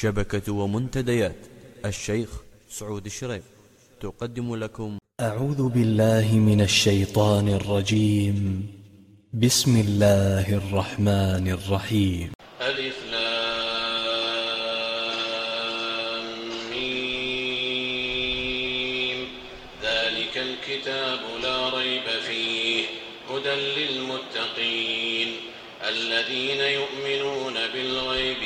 شبكة ومنتديات. الشيخ سعود الشريف. تقدم لكم. أعوذ بالله من الشيطان الرجيم. بسم الله الرحمن الرحيم. ألف لام. ميم ذلك الكتاب لا ريب فيه. هدى للمتقين. الذين يؤمنون بالغيب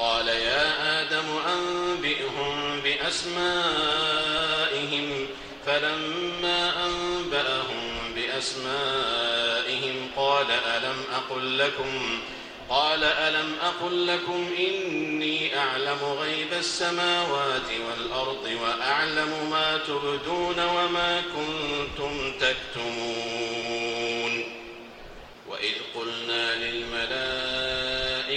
قال يا آدم أنبئهم بأسمائهم. فلما أنبأهم بأسمائهم قال ألم أقل لكم؟ قال ألم أقل لكم إني أعلم غيب السماوات والأرض وأعلم ما تبدون وما كنتم تكتمون. وإذ قلنا للملائكة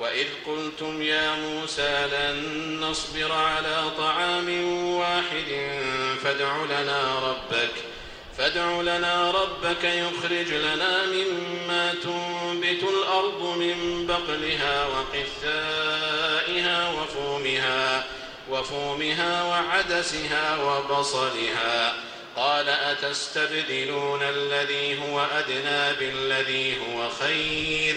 وإذ قلتم يا موسى لن نصبر على طعام واحد فادع لنا ربك فادع لنا ربك يخرج لنا مما تنبت الأرض من بقلها وقثائها وفومها وفومها وعدسها وبصلها. قال أتستبدلون الذي هو أدنى بالذي هو خير؟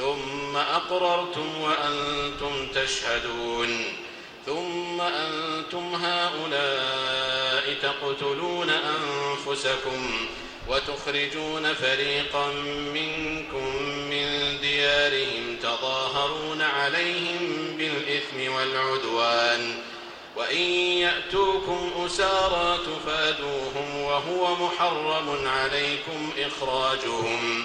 ثم أقررتم وأنتم تشهدون. ثم أنتم هؤلاء تقتلون أنفسكم وتخرجون فريقا منكم من ديارهم تظاهرون عليهم بالإثم والعدوان. وإن يأتوكم أسارى تفادوهم وهو محرم عليكم إخراجهم.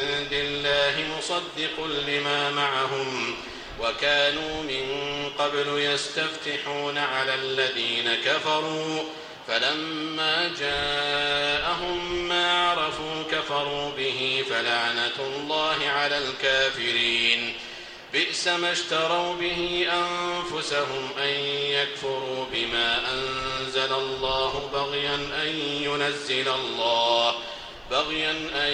مصدق لما معهم وكانوا من قبل يستفتحون على الذين كفروا فلما جاءهم ما عرفوا كفروا به فلعنة الله على الكافرين. بئس ما اشتروا به أنفسهم أن يكفروا بما أنزل الله بغيا أن ينزل الله بغيا أن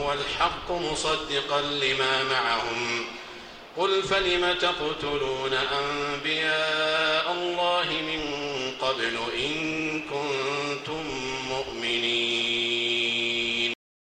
وهو الحق مصدقا لما معهم. قل فلم تقتلون أنبياء الله من قبل إن